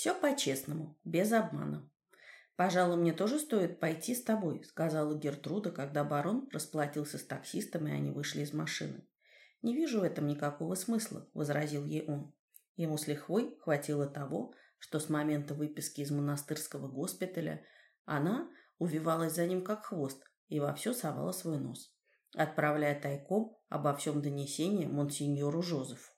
Все по-честному, без обмана. «Пожалуй, мне тоже стоит пойти с тобой», — сказала Гертруда, когда барон расплатился с таксистом, и они вышли из машины. «Не вижу в этом никакого смысла», — возразил ей он. Ему с лихвой хватило того, что с момента выписки из монастырского госпиталя она увивалась за ним как хвост и во все совала свой нос, отправляя тайком обо всем донесение монсеньору Жозефу.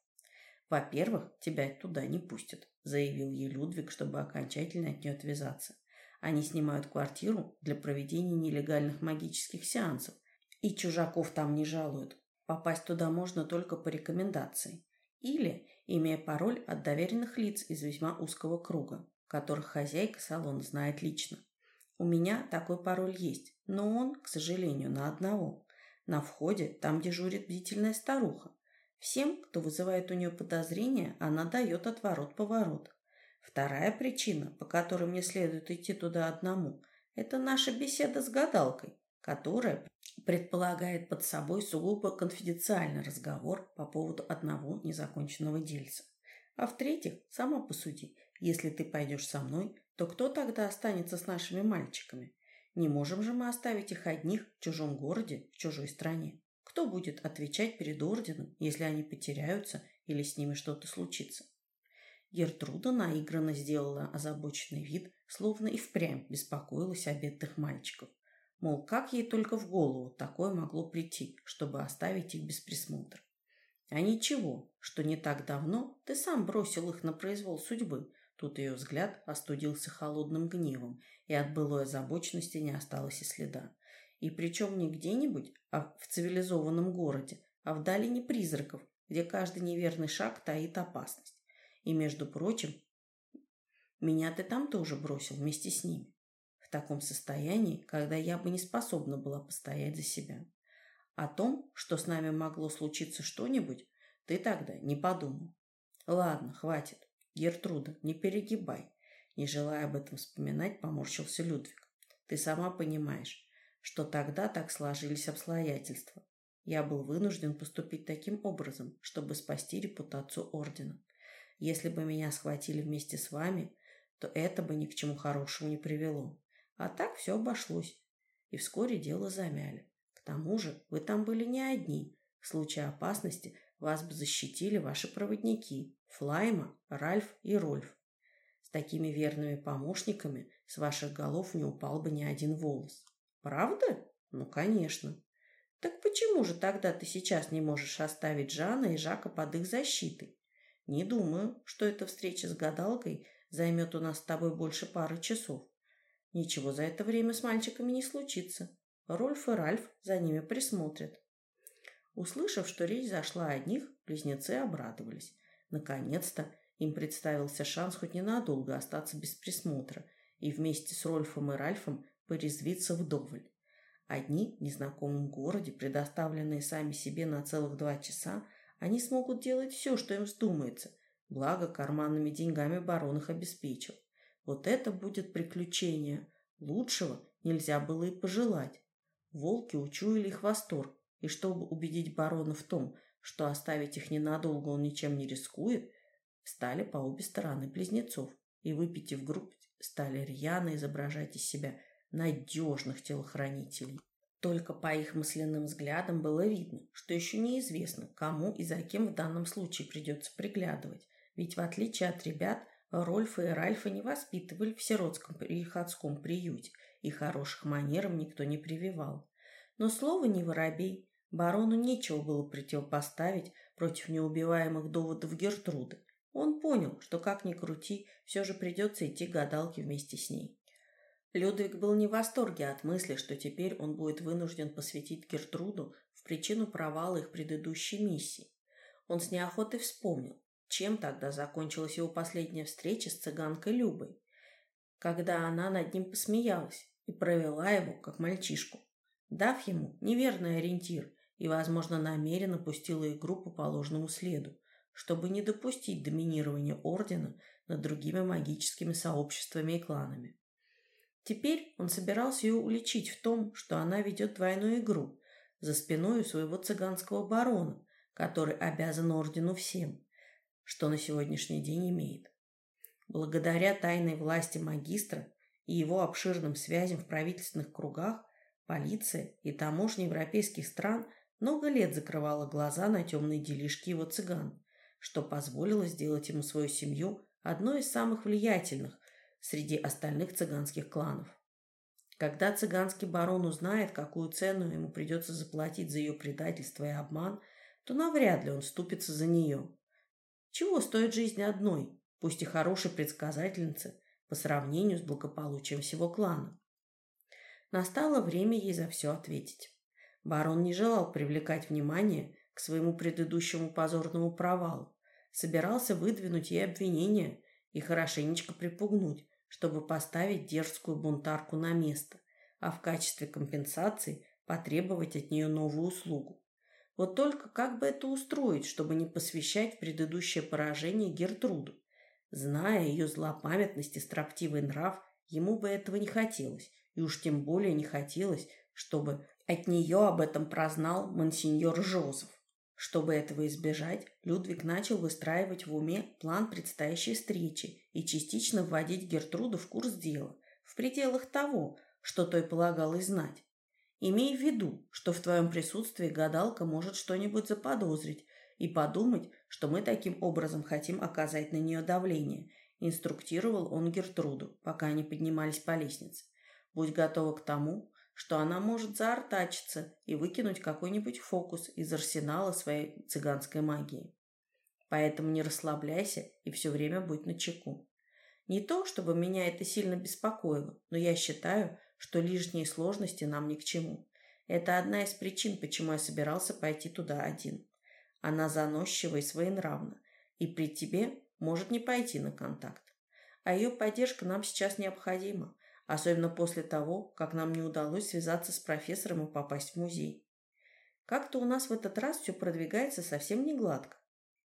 «Во-первых, тебя туда не пустят», — заявил ей Людвиг, чтобы окончательно от нее отвязаться. Они снимают квартиру для проведения нелегальных магических сеансов, и чужаков там не жалуют. Попасть туда можно только по рекомендации или имея пароль от доверенных лиц из весьма узкого круга, которых хозяйка салона знает лично. У меня такой пароль есть, но он, к сожалению, на одного. На входе там дежурит бдительная старуха. Всем, кто вызывает у нее подозрения, она дает отворот-поворот. Вторая причина, по которой мне следует идти туда одному, это наша беседа с гадалкой, которая предполагает под собой сугубо конфиденциальный разговор по поводу одного незаконченного дельца. А в-третьих, сама посуди, если ты пойдешь со мной, то кто тогда останется с нашими мальчиками? Не можем же мы оставить их одних в чужом городе, в чужой стране. Кто будет отвечать перед орденом, если они потеряются или с ними что-то случится? Гертруда наигранно сделала озабоченный вид, словно и впрямь беспокоилась о бедных мальчиков. Мол, как ей только в голову такое могло прийти, чтобы оставить их без присмотра. А ничего, что не так давно ты сам бросил их на произвол судьбы. Тут ее взгляд остудился холодным гневом, и от былой озабоченности не осталось и следа. И причем не где-нибудь, а в цивилизованном городе, а в долине призраков, где каждый неверный шаг таит опасность. И, между прочим, меня ты там тоже бросил вместе с ними. В таком состоянии, когда я бы не способна была постоять за себя. О том, что с нами могло случиться что-нибудь, ты тогда не подумал. Ладно, хватит. Гертруда, не перегибай. Не желая об этом вспоминать, поморщился Людвиг. Ты сама понимаешь, что тогда так сложились обстоятельства. Я был вынужден поступить таким образом, чтобы спасти репутацию ордена. Если бы меня схватили вместе с вами, то это бы ни к чему хорошему не привело. А так все обошлось. И вскоре дело замяли. К тому же вы там были не одни. В случае опасности вас бы защитили ваши проводники Флайма, Ральф и Рольф. С такими верными помощниками с ваших голов не упал бы ни один волос. Правда? Ну, конечно. Так почему же тогда ты сейчас не можешь оставить Жана и Жака под их защитой? Не думаю, что эта встреча с гадалкой займет у нас с тобой больше пары часов. Ничего за это время с мальчиками не случится. Рольф и Ральф за ними присмотрят. Услышав, что речь зашла о них, близнецы обрадовались. Наконец-то им представился шанс хоть ненадолго остаться без присмотра и вместе с Рольфом и Ральфом порезвиться вдоволь. Одни в незнакомом городе, предоставленные сами себе на целых два часа, они смогут делать все, что им вздумается. Благо, карманными деньгами барон их обеспечил. Вот это будет приключение. Лучшего нельзя было и пожелать. Волки учуяли их восторг, и чтобы убедить барона в том, что оставить их ненадолго он ничем не рискует, встали по обе стороны близнецов и, выпитив грудь, стали рьяно изображать из себя надежных телохранителей. Только по их мысленным взглядам было видно, что еще неизвестно, кому и за кем в данном случае придется приглядывать. Ведь в отличие от ребят, Рольфа и Ральфа не воспитывали в сиротском приходском приюте, и хороших манерам никто не прививал. Но слово не воробей. Барону нечего было противопоставить против неубиваемых доводов Гертруды. Он понял, что как ни крути, все же придется идти гадалке вместе с ней. Людвиг был не в восторге от мысли, что теперь он будет вынужден посвятить Гертруду в причину провала их предыдущей миссии. Он с неохотой вспомнил, чем тогда закончилась его последняя встреча с цыганкой Любой, когда она над ним посмеялась и провела его, как мальчишку, дав ему неверный ориентир и, возможно, намеренно пустила игру по положенному следу, чтобы не допустить доминирования Ордена над другими магическими сообществами и кланами. Теперь он собирался ее уличить в том, что она ведет двойную игру за спиной своего цыганского барона, который обязан ордену всем, что на сегодняшний день имеет. Благодаря тайной власти магистра и его обширным связям в правительственных кругах, полиция и таможня европейских стран много лет закрывала глаза на темные делишки его цыган, что позволило сделать ему свою семью одной из самых влиятельных среди остальных цыганских кланов. Когда цыганский барон узнает, какую цену ему придется заплатить за ее предательство и обман, то навряд ли он вступится за нее. Чего стоит жизнь одной, пусть и хорошей предсказательницы, по сравнению с благополучием всего клана? Настало время ей за все ответить. Барон не желал привлекать внимание к своему предыдущему позорному провалу, собирался выдвинуть ей обвинения и хорошенечко припугнуть, чтобы поставить дерзкую бунтарку на место, а в качестве компенсации потребовать от нее новую услугу. Вот только как бы это устроить, чтобы не посвящать в предыдущее поражение Гертруду? Зная ее злопамятность и строптивый нрав, ему бы этого не хотелось, и уж тем более не хотелось, чтобы от нее об этом прознал монсеньор Жозеф. Чтобы этого избежать, Людвиг начал выстраивать в уме план предстоящей встречи и частично вводить Гертруду в курс дела, в пределах того, что той полагалось знать. Имей в виду, что в твоем присутствии гадалка может что-нибудь заподозрить и подумать, что мы таким образом хотим оказать на нее давление, инструктировал он Гертруду, пока они поднимались по лестнице. Будь готова к тому, что она может заортачиться и выкинуть какой-нибудь фокус из арсенала своей цыганской магии. Поэтому не расслабляйся и все время будь начеку. Не то, чтобы меня это сильно беспокоило, но я считаю, что лишние сложности нам ни к чему. Это одна из причин, почему я собирался пойти туда один. Она заносчива и своенравна, и при тебе может не пойти на контакт. А ее поддержка нам сейчас необходима, особенно после того, как нам не удалось связаться с профессором и попасть в музей. Как-то у нас в этот раз все продвигается совсем не гладко.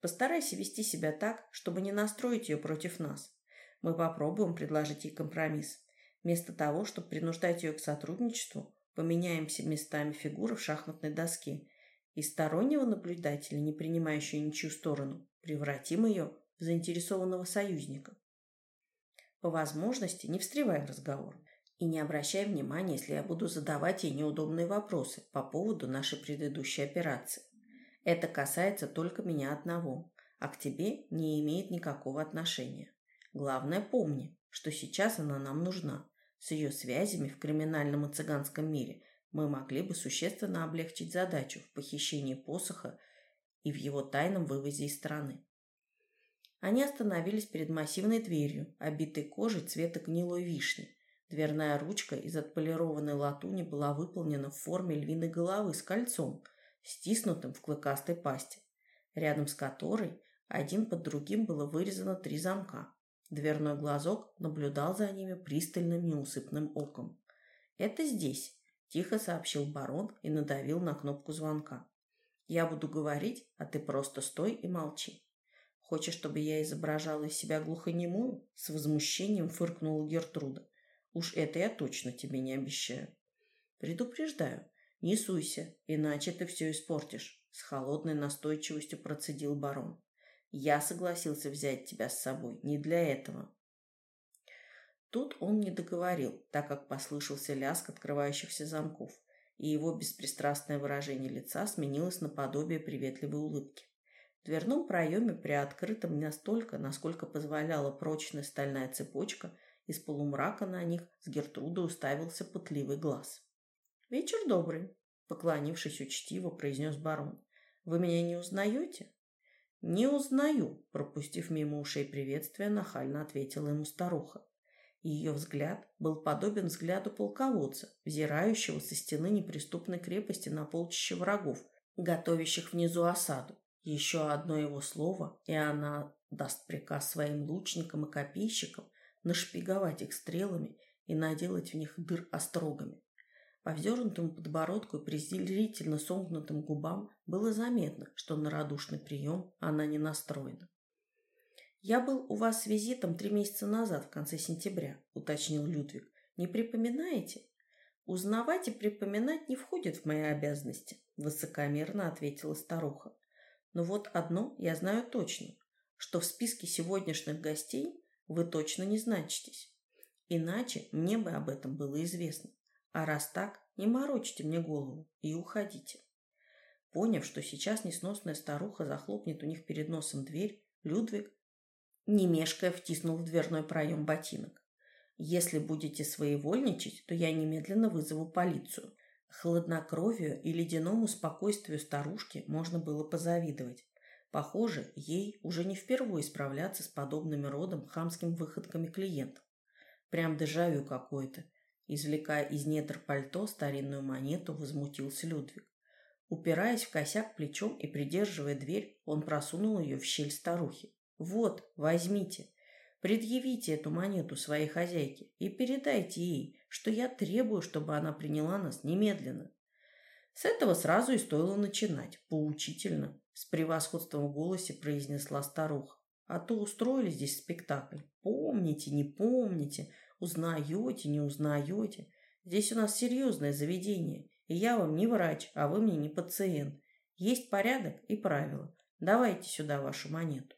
Постарайся вести себя так, чтобы не настроить ее против нас. Мы попробуем предложить ей компромисс. Вместо того, чтобы принуждать ее к сотрудничеству, поменяемся местами фигуры в шахматной доске и стороннего наблюдателя, не принимающего ничью сторону, превратим ее в заинтересованного союзника. По возможности не встревай в разговор и не обращай внимания, если я буду задавать ей неудобные вопросы по поводу нашей предыдущей операции. Это касается только меня одного, а к тебе не имеет никакого отношения. Главное помни, что сейчас она нам нужна. С ее связями в криминальном и цыганском мире мы могли бы существенно облегчить задачу в похищении посоха и в его тайном вывозе из страны. Они остановились перед массивной дверью, обитой кожей цвета гнилой вишни. Дверная ручка из отполированной латуни была выполнена в форме львиной головы с кольцом, стиснутым в клыкастой пасти, рядом с которой один под другим было вырезано три замка. Дверной глазок наблюдал за ними пристальным неусыпным оком. «Это здесь», – тихо сообщил барон и надавил на кнопку звонка. «Я буду говорить, а ты просто стой и молчи». Хочешь, чтобы я изображала из себя глухонемую? С возмущением фыркнула Гертруда. Уж это я точно тебе не обещаю. Предупреждаю, не суйся, иначе ты все испортишь. С холодной настойчивостью процедил барон. Я согласился взять тебя с собой не для этого. Тут он не договорил, так как послышался лязг открывающихся замков, и его беспристрастное выражение лица сменилось на подобие приветливой улыбки. В дверном проеме, приоткрытом настолько, насколько позволяла прочная стальная цепочка, из полумрака на них с Гертрудой уставился пытливый глаз. «Вечер добрый», — поклонившись учтиво, произнес барон. «Вы меня не узнаете?» «Не узнаю», — пропустив мимо ушей приветствия, нахально ответила ему старуха. Ее взгляд был подобен взгляду полководца, взирающего со стены неприступной крепости на полчища врагов, готовящих внизу осаду. Еще одно его слово, и она даст приказ своим лучникам и копейщикам нашпиговать их стрелами и наделать в них дыр острогами. По вздернутому подбородку и презрительно сомкнутым губам было заметно, что на радушный прием она не настроена. «Я был у вас с визитом три месяца назад, в конце сентября», — уточнил Людвиг. «Не припоминаете?» «Узнавать и припоминать не входит в мои обязанности», — высокомерно ответила старуха. Но вот одно я знаю точно, что в списке сегодняшних гостей вы точно не значитесь. Иначе мне бы об этом было известно. А раз так, не морочьте мне голову и уходите. Поняв, что сейчас несносная старуха захлопнет у них перед носом дверь, Людвиг, не мешкая, втиснул в дверной проем ботинок. «Если будете своевольничать, то я немедленно вызову полицию». Хладнокровию и ледяному спокойствию старушки можно было позавидовать. Похоже, ей уже не впервые справляться с подобными родом хамским выходками клиентов. Прям дежавю какое-то. Извлекая из недр пальто старинную монету, возмутился Людвиг. Упираясь в косяк плечом и придерживая дверь, он просунул ее в щель старухи. «Вот, возьмите. Предъявите эту монету своей хозяйке и передайте ей, что я требую, чтобы она приняла нас немедленно». С этого сразу и стоило начинать, поучительно, с превосходством в голосе произнесла старуха. А то устроили здесь спектакль. Помните, не помните, узнаете, не узнаете. Здесь у нас серьезное заведение, и я вам не врач, а вы мне не пациент. Есть порядок и правила. Давайте сюда вашу монету.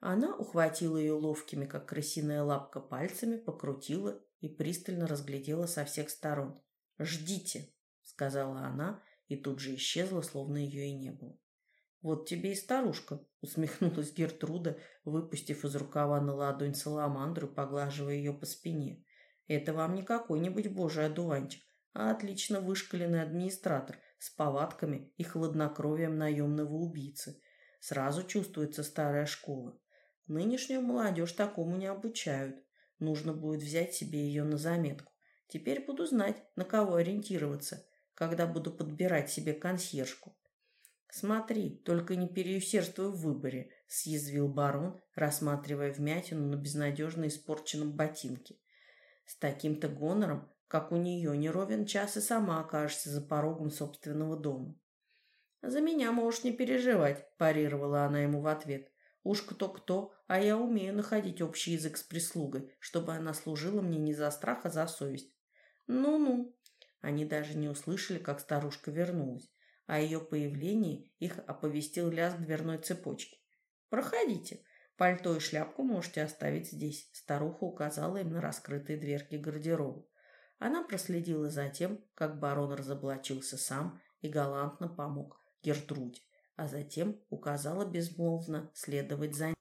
Она ухватила ее ловкими, как крысиная лапка, пальцами, покрутила и пристально разглядела со всех сторон. «Ждите», — сказала она, и тут же исчезла, словно ее и не было. «Вот тебе и старушка», — усмехнулась Гертруда, выпустив из рукава на ладонь саламандру, поглаживая ее по спине. «Это вам не какой-нибудь божий одуванчик, а отлично вышкаленный администратор с повадками и хладнокровием наемного убийцы. Сразу чувствуется старая школа. Нынешнюю молодежь такому не обучают. Нужно будет взять себе ее на заметку. Теперь буду знать, на кого ориентироваться, когда буду подбирать себе консьержку. «Смотри, только не переусердствуй в выборе», — съязвил барон, рассматривая вмятину на безнадежно испорченном ботинке. «С таким-то гонором, как у нее, не ровен час и сама окажется за порогом собственного дома». «За меня можешь не переживать», – парировала она ему в ответ. «Уж кто-кто, а я умею находить общий язык с прислугой, чтобы она служила мне не за страх, а за совесть». «Ну-ну». Они даже не услышали, как старушка вернулась. О ее появлении их оповестил лязг дверной цепочки. «Проходите. Пальто и шляпку можете оставить здесь», – старуха указала им на раскрытые дверки гардероба. Она проследила за тем, как барон разоблачился сам и галантно помог Гертруде, а затем указала безмолвно следовать за ним.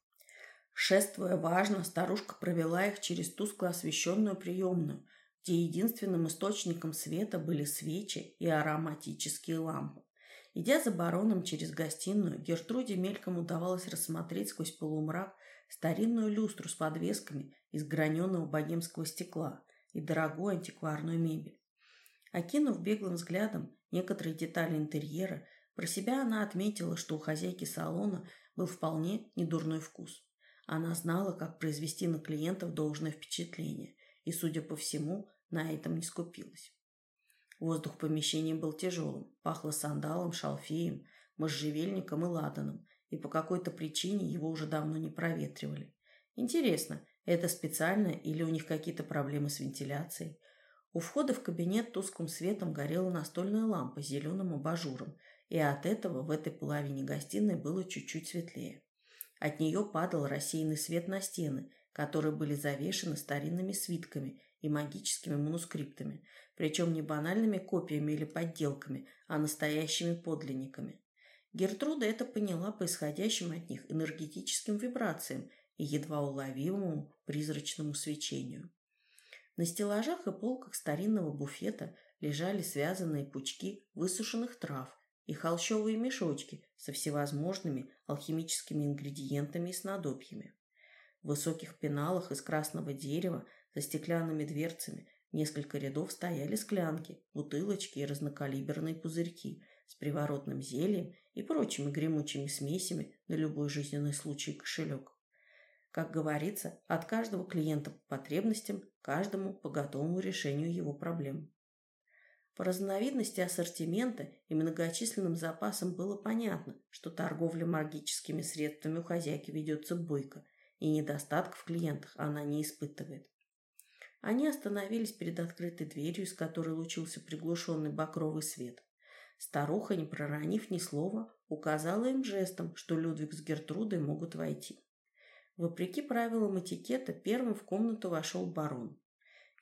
Шествуя важно, старушка провела их через тускло освещенную приемную, где единственным источником света были свечи и ароматические лампы. Идя за бароном через гостиную, Гертруде мельком удавалось рассмотреть сквозь полумрак старинную люстру с подвесками из граненого богемского стекла и дорогую антикварную мебель. Окинув беглым взглядом некоторые детали интерьера, про себя она отметила, что у хозяйки салона был вполне недурной вкус. Она знала, как произвести на клиентов должное впечатление, и, судя по всему, на этом не скупилась. Воздух в помещении был тяжелым, пахло сандалом, шалфеем, можжевельником и ладаном, и по какой-то причине его уже давно не проветривали. Интересно, это специально или у них какие-то проблемы с вентиляцией? У входа в кабинет тусклым светом горела настольная лампа с зеленым абажуром, и от этого в этой половине гостиной было чуть-чуть светлее. От нее падал рассеянный свет на стены, которые были завешены старинными свитками и магическими манускриптами, причем не банальными копиями или подделками, а настоящими подлинниками. Гертруда это поняла по исходящим от них энергетическим вибрациям и едва уловимому призрачному свечению. На стеллажах и полках старинного буфета лежали связанные пучки высушенных трав и холщовые мешочки со всевозможными алхимическими ингредиентами и снадобьями. В высоких пеналах из красного дерева за стеклянными дверцами несколько рядов стояли склянки, бутылочки и разнокалиберные пузырьки с приворотным зельем и прочими гремучими смесями на любой жизненный случай кошелек. Как говорится, от каждого клиента по потребностям, каждому по готовому решению его проблем. По разновидности ассортимента и многочисленным запасам было понятно, что торговля магическими средствами у хозяйки ведется бойко, и недостатков в клиентах она не испытывает. Они остановились перед открытой дверью, из которой лучился приглушенный бакровый свет. Старуха, не проронив ни слова, указала им жестом, что Людвиг с Гертрудой могут войти. Вопреки правилам этикета, первым в комнату вошел барон.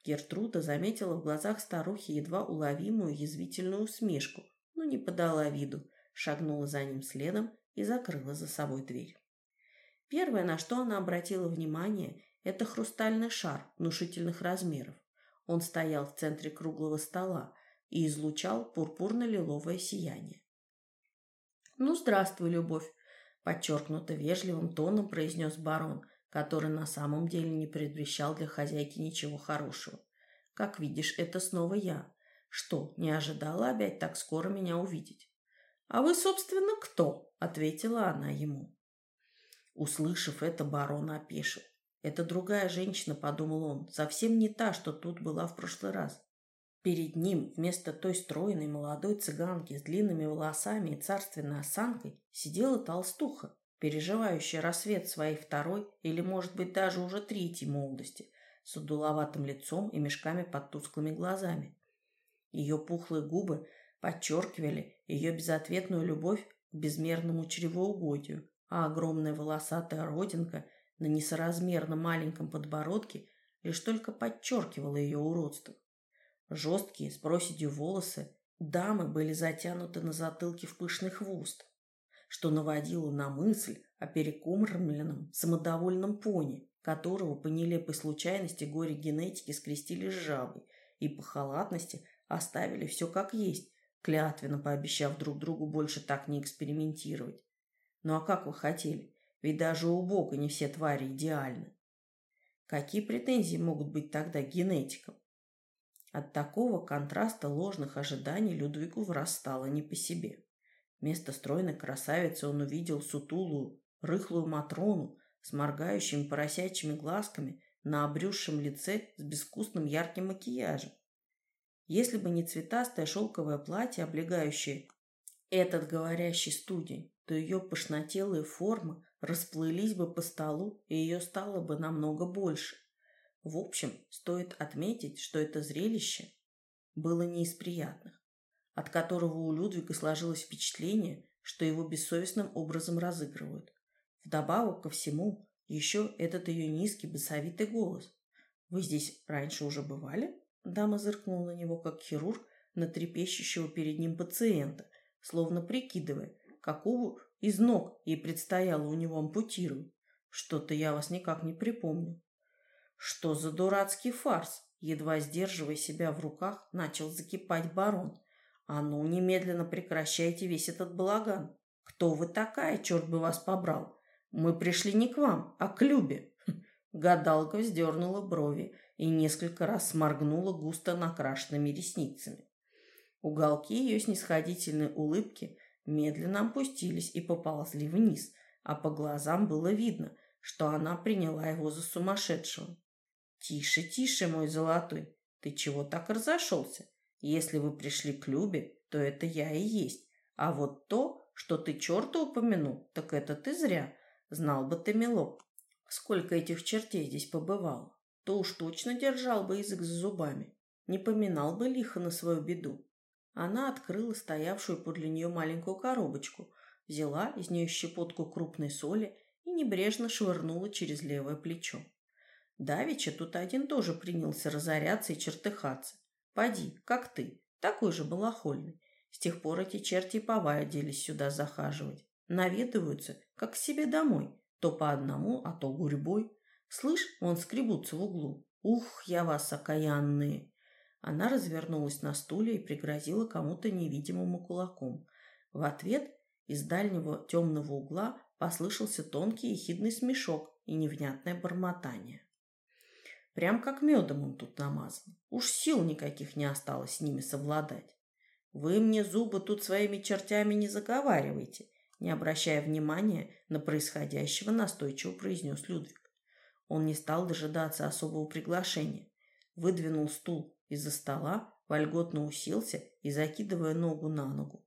Гертруда заметила в глазах старухи едва уловимую язвительную усмешку, но не подала виду, шагнула за ним следом и закрыла за собой дверь. Первое, на что она обратила внимание, это хрустальный шар внушительных размеров. Он стоял в центре круглого стола и излучал пурпурно-лиловое сияние. «Ну, здравствуй, любовь!» – подчеркнуто вежливым тоном произнес барон – который на самом деле не предвещал для хозяйки ничего хорошего. Как видишь, это снова я. Что, не ожидала опять так скоро меня увидеть? А вы, собственно, кто? Ответила она ему. Услышав это, барон опешил. Это другая женщина, подумал он, совсем не та, что тут была в прошлый раз. Перед ним вместо той стройной молодой цыганки с длинными волосами и царственной осанкой сидела толстуха, переживающая рассвет своей второй или, может быть, даже уже третьей молодости, с удуловатым лицом и мешками под тусклыми глазами. Ее пухлые губы подчеркивали ее безответную любовь к безмерному чревоугодию, а огромная волосатая родинка на несоразмерно маленьком подбородке лишь только подчеркивала ее уродство. Жесткие, с проседью волосы, дамы были затянуты на затылке в пышный хвост, что наводило на мысль о перекормленном, самодовольном пони, которого по нелепой случайности горе генетики скрестили с жабой и по халатности оставили все как есть, клятвенно пообещав друг другу больше так не экспериментировать. Ну а как вы хотели? Ведь даже у Бога не все твари идеальны. Какие претензии могут быть тогда к генетикам? От такого контраста ложных ожиданий Людвигу врастало не по себе. Вместо стройной красавицы он увидел сутулую, рыхлую Матрону с моргающими поросячьими глазками на обрюзшем лице с безвкусным ярким макияжем. Если бы не цветастое шелковое платье, облегающее этот говорящий студень, то ее пышнотелые формы расплылись бы по столу, и ее стало бы намного больше. В общем, стоит отметить, что это зрелище было не из приятных от которого у Людвига сложилось впечатление, что его бессовестным образом разыгрывают. Вдобавок ко всему, еще этот ее низкий басовитый голос. «Вы здесь раньше уже бывали?» Дама зыркнула на него, как хирург, на трепещущего перед ним пациента, словно прикидывая, какого из ног ей предстояло у него ампутировать. Что-то я вас никак не припомню. Что за дурацкий фарс? Едва сдерживая себя в руках, начал закипать барон. «А ну, немедленно прекращайте весь этот балаган. Кто вы такая, черт бы вас побрал? Мы пришли не к вам, а к Любе». Гадалка вздернула брови и несколько раз сморгнула густо накрашенными ресницами. Уголки ее снисходительной улыбки медленно опустились и поползли вниз, а по глазам было видно, что она приняла его за сумасшедшего. «Тише, тише, мой золотой, ты чего так разошелся? Если вы пришли к Любе, то это я и есть. А вот то, что ты черта упомянул, так это ты зря. Знал бы ты, милок, сколько этих чертей здесь побывало. То уж точно держал бы язык за зубами. Не поминал бы лихо на свою беду. Она открыла стоявшую подле нее маленькую коробочку, взяла из нее щепотку крупной соли и небрежно швырнула через левое плечо. Давича тут один тоже принялся разоряться и чертыхаться. Поди, как ты, такой же балахольный. С тех пор эти черти и повадились сюда захаживать. Наведываются, как к себе домой, то по одному, а то гурьбой. Слышь, вон скребутся в углу. Ух, я вас окаянные!» Она развернулась на стуле и пригрозила кому-то невидимому кулаком. В ответ из дальнего темного угла послышался тонкий и хидный смешок и невнятное бормотание. Прям как медом он тут намазан. Уж сил никаких не осталось с ними совладать. Вы мне зубы тут своими чертями не заговаривайте, не обращая внимания на происходящего, настойчиво произнес Людвиг. Он не стал дожидаться особого приглашения. Выдвинул стул из-за стола, вольготно уселся и закидывая ногу на ногу.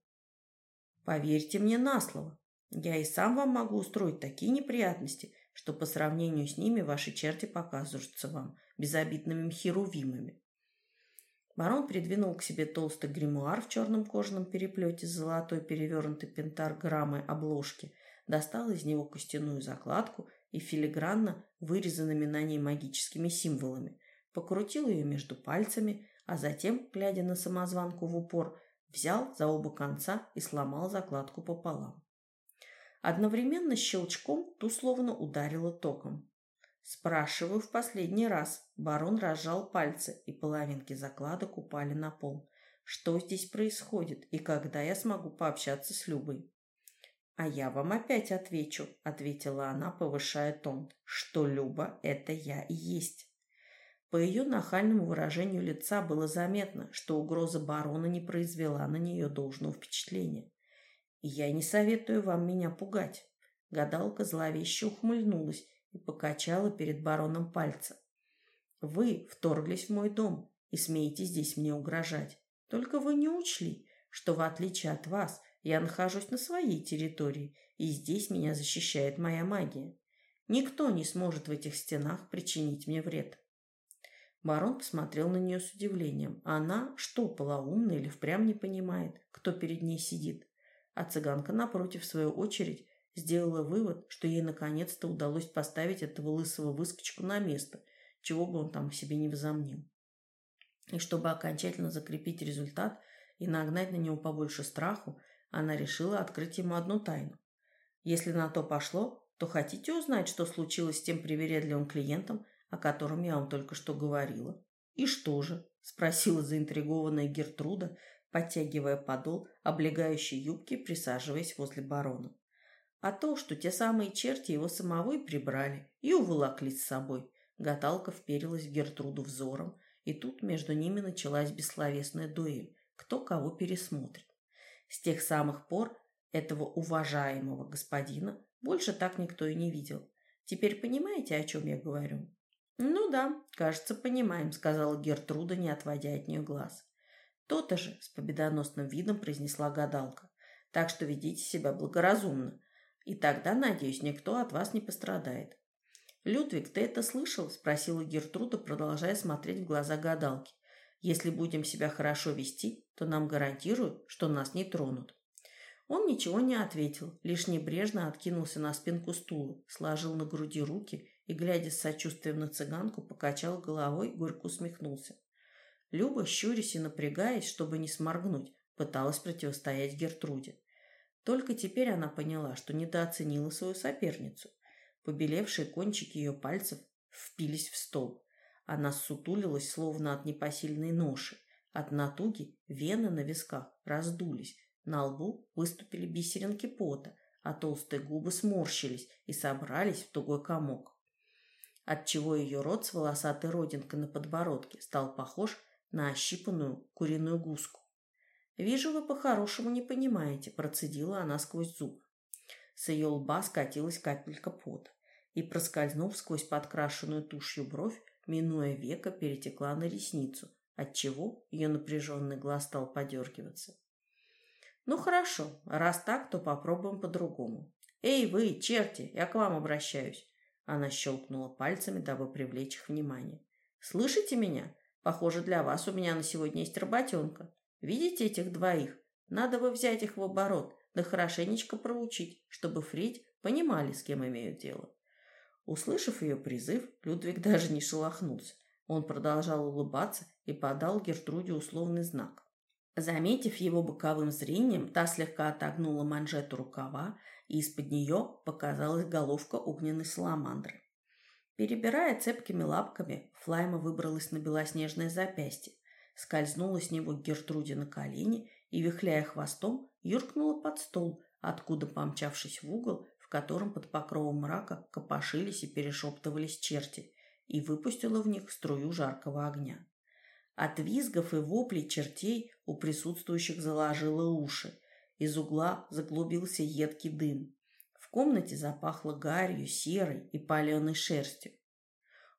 Поверьте мне на слово, я и сам вам могу устроить такие неприятности, что по сравнению с ними ваши черти покажутся вам безобидными херувимами. Барон придвинул к себе толстый гримуар в черном кожаном переплете с золотой перевернутой пентаграммой обложки, достал из него костяную закладку и филигранно вырезанными на ней магическими символами, покрутил ее между пальцами, а затем, глядя на самозванку в упор, взял за оба конца и сломал закладку пополам. Одновременно щелчком ту словно ударило током. Спрашиваю в последний раз. Барон разжал пальцы, и половинки закладок упали на пол. Что здесь происходит и когда я смогу пообщаться с Любой? А я вам опять отвечу, ответила она, повышая тон, что Люба – это я и есть. По ее нахальному выражению лица было заметно, что угроза барона не произвела на нее должного впечатления. «Я не советую вам меня пугать». Гадалка зловеще ухмыльнулась и покачала перед бароном пальца. «Вы вторглись в мой дом и смеете здесь мне угрожать. Только вы не учли, что в отличие от вас я нахожусь на своей территории, и здесь меня защищает моя магия. Никто не сможет в этих стенах причинить мне вред». Барон посмотрел на нее с удивлением. Она что, полоумна или впрямь не понимает, кто перед ней сидит? А цыганка, напротив, в свою очередь, сделала вывод, что ей наконец-то удалось поставить этого лысого выскочку на место, чего бы он там себе не возомнил. И чтобы окончательно закрепить результат и нагнать на него побольше страху, она решила открыть ему одну тайну. Если на то пошло, то хотите узнать, что случилось с тем привередливым клиентом, о котором я вам только что говорила? И что же? Спросила заинтригованная Гертруда, подтягивая подол облегающей юбки, присаживаясь возле барона. А то, что те самые черти его самого и прибрали, и уволокли с собой. Гадалка вперилась в Гертруду взором, и тут между ними началась бессловесная дуэль, кто кого пересмотрит. С тех самых пор этого уважаемого господина больше так никто и не видел. Теперь понимаете, о чем я говорю? «Ну да, кажется, понимаем», — сказала Гертруда, не отводя от нее глаз. «То-то же», — с победоносным видом произнесла гадалка. «Так что ведите себя благоразумно, и тогда, надеюсь, никто от вас не пострадает». «Людвиг, ты это слышал?» — спросила Гертруда, продолжая смотреть в глаза гадалки. «Если будем себя хорошо вести, то нам гарантируют, что нас не тронут». Он ничего не ответил, лишь небрежно откинулся на спинку стула, сложил на груди руки и, глядя с сочувствием на цыганку, покачал головой, горько усмехнулся. Люба, щурясь и напрягаясь, чтобы не сморгнуть, пыталась противостоять Гертруде. Только теперь она поняла, что недооценила свою соперницу. Побелевшие кончики ее пальцев впились в стол. Она сутулилась, словно от непосильной ноши. От натуги вены на висках раздулись, на лбу выступили бисеринки пота, а толстые губы сморщились и собрались в тугой комок. Отчего ее рот с волосатой родинкой на подбородке стал похож на ощипанную куриную гуску. «Вижу, вы по-хорошему не понимаете», – процедила она сквозь зуб. С ее лба скатилась капелька пота и, проскользнув сквозь подкрашенную тушью бровь, минуя века, перетекла на ресницу, отчего ее напряженный глаз стал подергиваться. «Ну хорошо, раз так, то попробуем по-другому. Эй, вы, черти, я к вам обращаюсь!» Она щелкнула пальцами, дабы привлечь их внимание. «Слышите меня? Похоже, для вас у меня на сегодня есть работенка. Видите этих двоих? Надо бы взять их в оборот, да хорошенечко проучить, чтобы Фрить понимали, с кем имеют дело. Услышав ее призыв, Людвиг даже не шелохнулся. Он продолжал улыбаться и подал Гертруде условный знак. Заметив его боковым зрением, та слегка отогнула манжету рукава, и из-под нее показалась головка огненной саламандры. Перебирая цепкими лапками, Флайма выбралась на белоснежное запястье, скользнула с него к Гертруде на колени и, вихляя хвостом, юркнула под стол, откуда, помчавшись в угол, в котором под покровом мрака копошились и перешептывались черти, и выпустила в них струю жаркого огня. От визгов и воплей чертей у присутствующих заложило уши. Из угла заглубился едкий дым. В комнате запахло гарью, серой и паленой шерстью.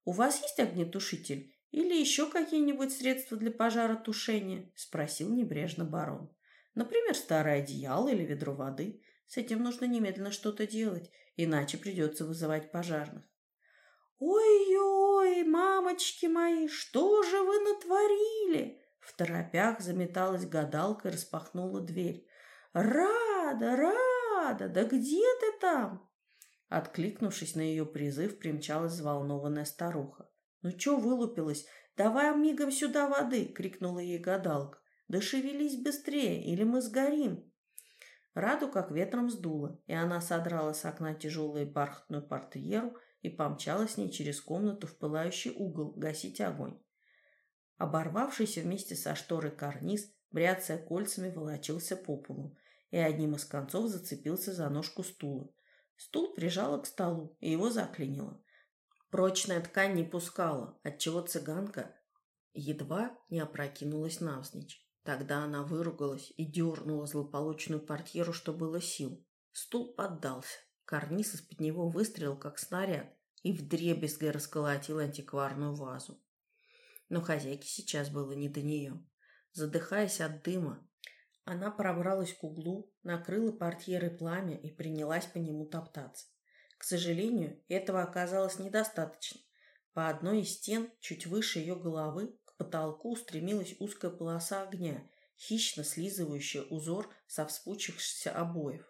«У вас есть огнетушитель или еще какие-нибудь средства для пожаротушения?» – спросил небрежно барон. «Например, старое одеяло или ведро воды. С этим нужно немедленно что-то делать, иначе придется вызывать пожарных». «Ой-ой, мамочки мои, что же вы натворили?» В торопях заметалась гадалка и распахнула дверь. «Рада, рада!» Рада, да где ты там?» Откликнувшись на ее призыв, примчалась взволнованная старуха. «Ну чё вылупилась? Давай мигом сюда воды!» — крикнула ей гадалка. «Да шевелись быстрее, или мы сгорим!» Раду как ветром сдуло, и она содрала с окна тяжелую бархатную портьеру и помчалась с ней через комнату в пылающий угол гасить огонь. Оборвавшийся вместе со шторой карниз, бряцая кольцами, волочился по полу и одним из концов зацепился за ножку стула. Стул прижало к столу, и его заклинило. Прочная ткань не пускала, отчего цыганка едва не опрокинулась навзничь. Тогда она выругалась и дернула злополучную портьеру, что было сил. Стул поддался. Карниз из-под него выстрелил, как снаряд, и вдребезги расколотил антикварную вазу. Но хозяйке сейчас было не до нее. Задыхаясь от дыма, она пробралась к углу, накрыла портьерой пламя и принялась по нему топтаться. К сожалению, этого оказалось недостаточно. По одной из стен, чуть выше ее головы, к потолку устремилась узкая полоса огня, хищно слизывающая узор со вспучившихся обоев.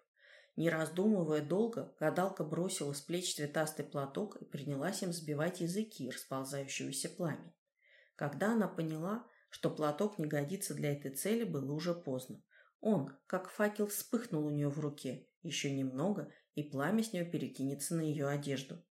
Не раздумывая долго, гадалка бросила с плеч цветастый платок и принялась им сбивать языки расползающегося пламени. Когда она поняла, что платок не годится для этой цели, было уже поздно. Он, как факел, вспыхнул у нее в руке. Еще немного, и пламя с нее перекинется на ее одежду.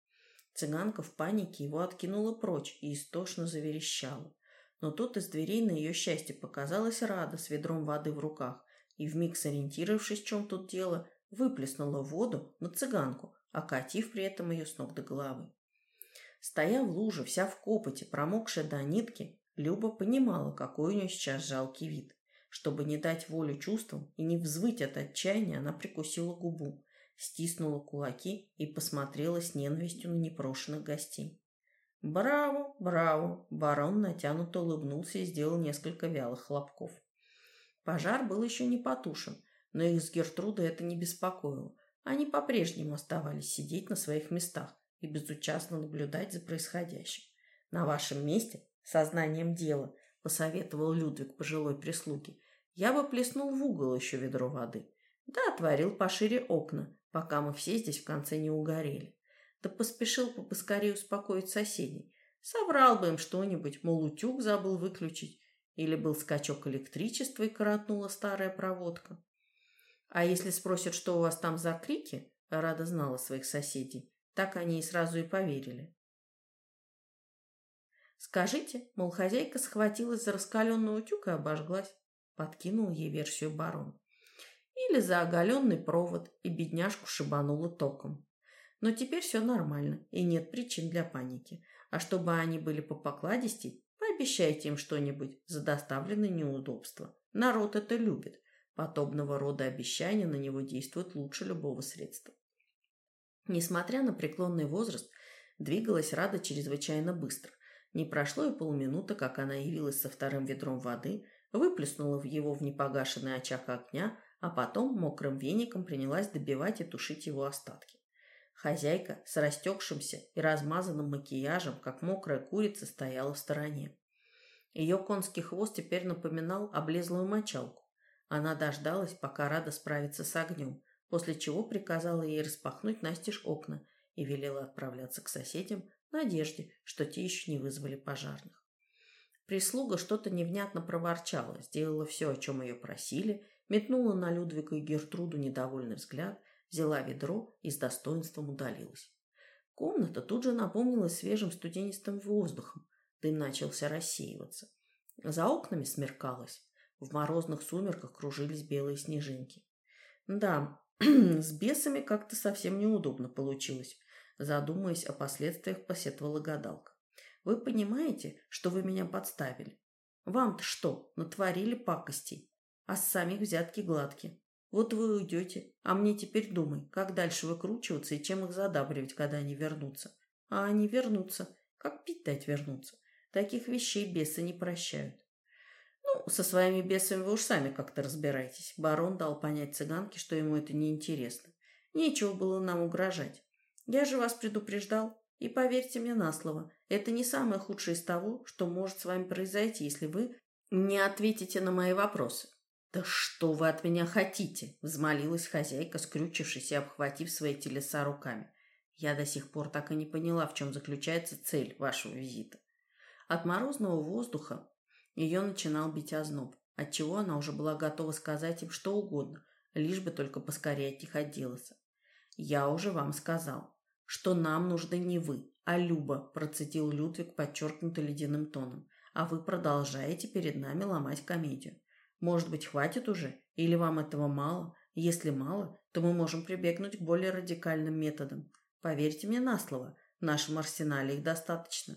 Цыганка в панике его откинула прочь и истошно заверещала. Но тут из дверей на ее счастье показалась Рада с ведром воды в руках и, вмиг сориентировавшись, в чем тут дело, выплеснула воду на цыганку, окатив при этом ее с ног до головы. Стоя в луже, вся в копоте, промокшая до нитки, Люба понимала, какой у нее сейчас жалкий вид. Чтобы не дать волю чувствам и не взвыть от отчаяния, она прикусила губу, стиснула кулаки и посмотрела с ненавистью на непрошенных гостей. «Браво, браво!» Барон натянуто улыбнулся и сделал несколько вялых хлопков. Пожар был еще не потушен, но их с Гертрудой это не беспокоило. Они по-прежнему оставались сидеть на своих местах и безучастно наблюдать за происходящим. На вашем месте, сознанием дела, — посоветовал Людвиг пожилой прислуги. «Я бы плеснул в угол еще ведро воды. Да отворил пошире окна, пока мы все здесь в конце не угорели. Да поспешил бы поскорее успокоить соседей. Соврал бы им что-нибудь, мол, утюг забыл выключить, или был скачок электричества и коротнула старая проводка. А если спросят, что у вас там за крики, Рада знала своих соседей, так они и сразу и поверили. Скажите, мол, хозяйка схватилась за раскаленный утюг и обожглась. Подкинул ей версию барон. Или за оголенный провод, и бедняжку шибануло током. Но теперь все нормально, и нет причин для паники. А чтобы они были по покладистей, пообещайте им что-нибудь за доставленные неудобства. Народ это любит. Подобного рода обещания на него действуют лучше любого средства. Несмотря на преклонный возраст, двигалась Рада чрезвычайно быстро. Не прошло и полминуты, как она явилась со вторым ведром воды, выплеснула в его в непогашенный очаг огня, а потом мокрым веником принялась добивать и тушить его остатки. Хозяйка с растекшимся и размазанным макияжем, как мокрая курица, стояла в стороне. Ее конский хвост теперь напоминал облезлую мочалку. Она дождалась, пока Рада справится с огнем, после чего приказала ей распахнуть настежь окна и велела отправляться к соседям в надежде, что те еще не вызвали пожарных. Прислуга что-то невнятно проворчала, сделала все, о чем ее просили, метнула на Людвига и Гертруду недовольный взгляд, взяла ведро и с достоинством удалилась. Комната тут же наполнилась свежим студенистым воздухом, дым начался рассеиваться. За окнами смеркалось, в морозных сумерках кружились белые снежинки. Да, с бесами как-то совсем неудобно получилось, Задумываясь о последствиях, посетовала гадалка. Вы понимаете, что вы меня подставили? Вам-то что, натворили пакостей? А с самих взятки гладкие. Вот вы уйдете, а мне теперь думай, как дальше выкручиваться и чем их задабривать, когда они вернутся. А они вернутся. Как пить дать вернуться? Таких вещей бесы не прощают. Ну, со своими бесами вы уж сами как-то разбирайтесь. Барон дал понять цыганке, что ему это неинтересно. Нечего было нам угрожать. Я же вас предупреждал. И поверьте мне на слово, это не самое худшее из того, что может с вами произойти, если вы не ответите на мои вопросы. «Да что вы от меня хотите?» – взмолилась хозяйка, скрючившись и обхватив свои телеса руками. Я до сих пор так и не поняла, в чем заключается цель вашего визита. От морозного воздуха ее начинал бить озноб, отчего она уже была готова сказать им что угодно, лишь бы только поскорее от них отделаться. «Я уже вам сказал, что нам нужны не вы, а Люба», процитил Людвиг подчеркнуто ледяным тоном. «А вы продолжаете перед нами ломать комедию. Может быть, хватит уже? Или вам этого мало? Если мало, то мы можем прибегнуть к более радикальным методам. Поверьте мне на слово, в нашем арсенале их достаточно».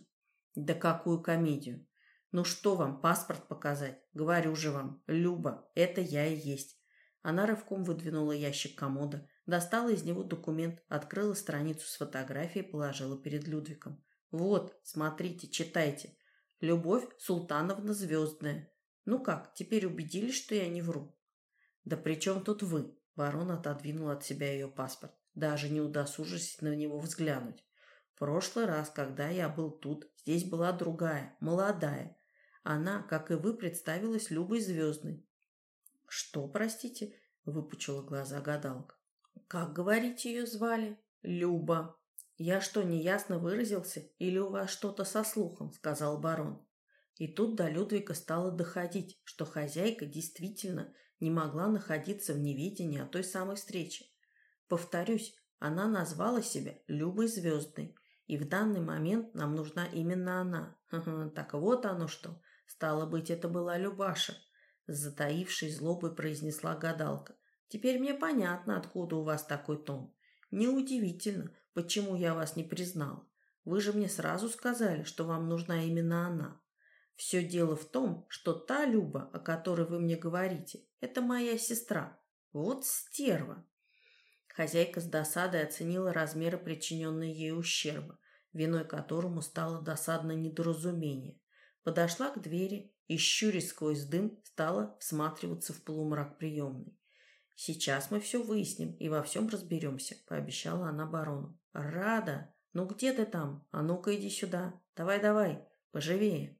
«Да какую комедию? Ну что вам, паспорт показать? Говорю же вам, Люба, это я и есть. Она рывком выдвинула ящик комода, достала из него документ, открыла страницу с фотографией положила перед Людвигом. «Вот, смотрите, читайте. Любовь Султановна Звездная. Ну как, теперь убедились, что я не вру?» «Да при чем тут вы?» Барон отодвинул от себя ее паспорт, даже не удосужившись на него взглянуть. «В прошлый раз, когда я был тут, здесь была другая, молодая. Она, как и вы, представилась Любой Звездной. «Что, простите?» – выпучила глаза гадалка. «Как, говорите, ее звали?» «Люба». «Я что, неясно выразился? Или у вас что-то со слухом?» – сказал барон. И тут до Людвига стало доходить, что хозяйка действительно не могла находиться в неведении о той самой встрече. Повторюсь, она назвала себя Любой Звездной, и в данный момент нам нужна именно она. Так вот оно что. Стало быть, это была Любаша, с затаившей злобой произнесла гадалка. «Теперь мне понятно, откуда у вас такой тон. Неудивительно, почему я вас не признала. Вы же мне сразу сказали, что вам нужна именно она. Все дело в том, что та Люба, о которой вы мне говорите, это моя сестра. Вот стерва!» Хозяйка с досадой оценила размеры причиненной ей ущерба, виной которому стало досадное недоразумение. Подошла к двери и, щурясь сквозь дым, стала всматриваться в полумрак приемной. «Сейчас мы все выясним и во всем разберемся», — пообещала она барону. «Рада! Ну где ты там? А ну-ка иди сюда! Давай-давай, поживее!»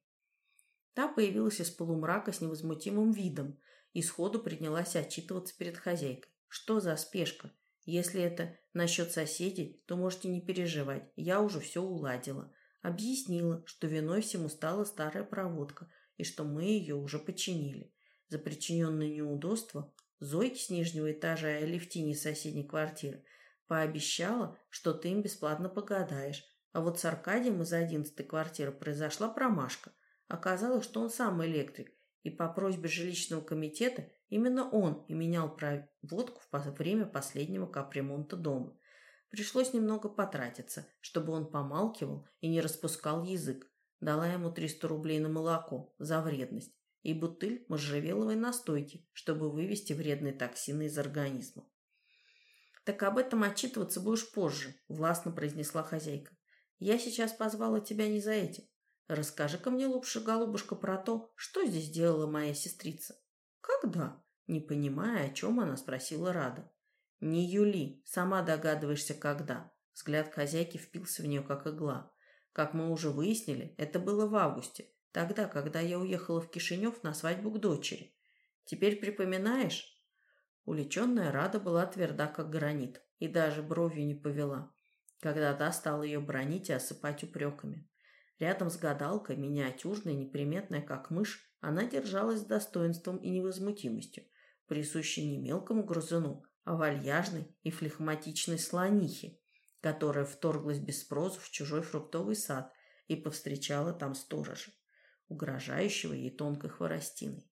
Та появилась из полумрака с невозмутимым видом и сходу принялась отчитываться перед хозяйкой. «Что за спешка? Если это насчет соседей, то можете не переживать, я уже все уладила. Объяснила, что виной всему стала старая проводка — и что мы ее уже починили. За причиненное неудобство Зойке с нижнего этажа и Алевтине с соседней квартиры пообещала, что ты им бесплатно погадаешь. А вот с Аркадием из одиннадцатой квартиры произошла промашка. Оказалось, что он сам электрик, и по просьбе жилищного комитета именно он и менял проводку в время последнего капремонта дома. Пришлось немного потратиться, чтобы он помалкивал и не распускал язык. Дала ему 300 рублей на молоко за вредность и бутыль можжевеловой настойки, чтобы вывести вредные токсины из организма. «Так об этом отчитываться будешь позже», – властно произнесла хозяйка. «Я сейчас позвала тебя не за этим. Расскажи-ка мне лучше, голубушка, про то, что здесь делала моя сестрица». «Когда?» – не понимая, о чем она спросила Рада. «Не Юли, сама догадываешься, когда». Взгляд хозяйки впился в нее, как игла. Как мы уже выяснили, это было в августе, тогда, когда я уехала в Кишинев на свадьбу к дочери. Теперь припоминаешь? Уличенная Рада была тверда, как гранит, и даже бровью не повела, когда та стала ее бронить и осыпать упреками. Рядом с гадалкой, миниатюрная, неприметная, как мышь, она держалась с достоинством и невозмутимостью, присущей не мелкому грызуну, а вальяжной и флегматичной слонихе, которая вторглась без спросу в чужой фруктовый сад и повстречала там сторожа, угрожающего ей тонкой хворостиной.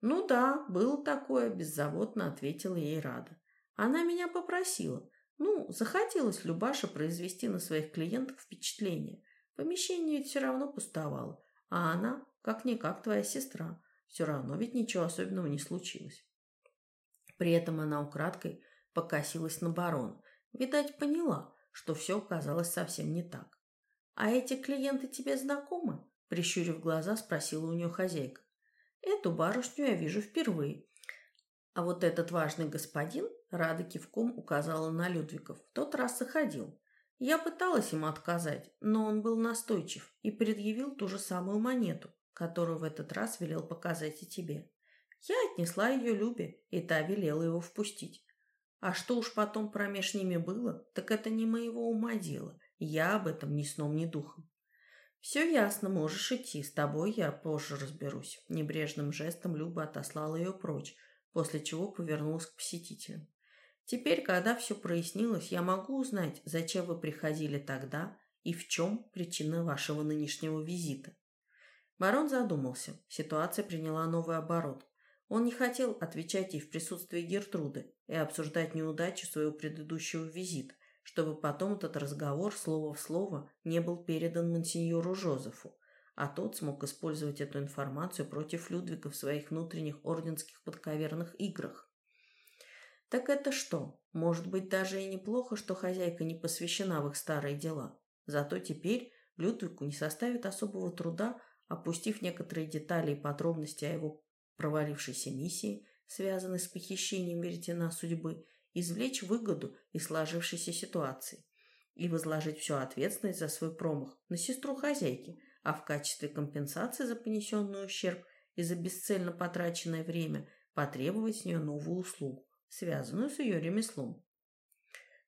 «Ну да, было такое», – беззаботно ответила ей Рада. «Она меня попросила. Ну, захотелось Любаша произвести на своих клиентах впечатление. Помещение ведь все равно пустовало, а она, как-никак твоя сестра, все равно ведь ничего особенного не случилось». При этом она украдкой покосилась на барона, Видать, поняла, что все оказалось совсем не так. «А эти клиенты тебе знакомы?» Прищурив глаза, спросила у нее хозяйка. «Эту барышню я вижу впервые. А вот этот важный господин, Рада кивком указала на Людвигов, в тот раз заходил. Я пыталась ему отказать, но он был настойчив и предъявил ту же самую монету, которую в этот раз велел показать и тебе. Я отнесла ее Любе, и та велела его впустить. А что уж потом промеж ними было, так это не моего ума дело. Я об этом ни сном, ни духом. «Все ясно, можешь идти. С тобой я позже разберусь». Небрежным жестом Люба отослала ее прочь, после чего повернулась к посетителям. «Теперь, когда все прояснилось, я могу узнать, зачем вы приходили тогда и в чем причина вашего нынешнего визита». Барон задумался. Ситуация приняла новый оборот. Он не хотел отвечать ей в присутствии Гертруды и обсуждать неудачи своего предыдущего визита, чтобы потом этот разговор слово в слово не был передан мансиньору Жозефу, а тот смог использовать эту информацию против Людвига в своих внутренних орденских подковерных играх. Так это что? Может быть, даже и неплохо, что хозяйка не посвящена в их старые дела. Зато теперь Людвигу не составит особого труда, опустив некоторые детали и подробности о его провалившейся миссии, связанной с похищением веретена судьбы, извлечь выгоду из сложившейся ситуации и возложить всю ответственность за свой промах на сестру хозяйки, а в качестве компенсации за понесенный ущерб и за бесцельно потраченное время потребовать с нее новую услугу, связанную с ее ремеслом.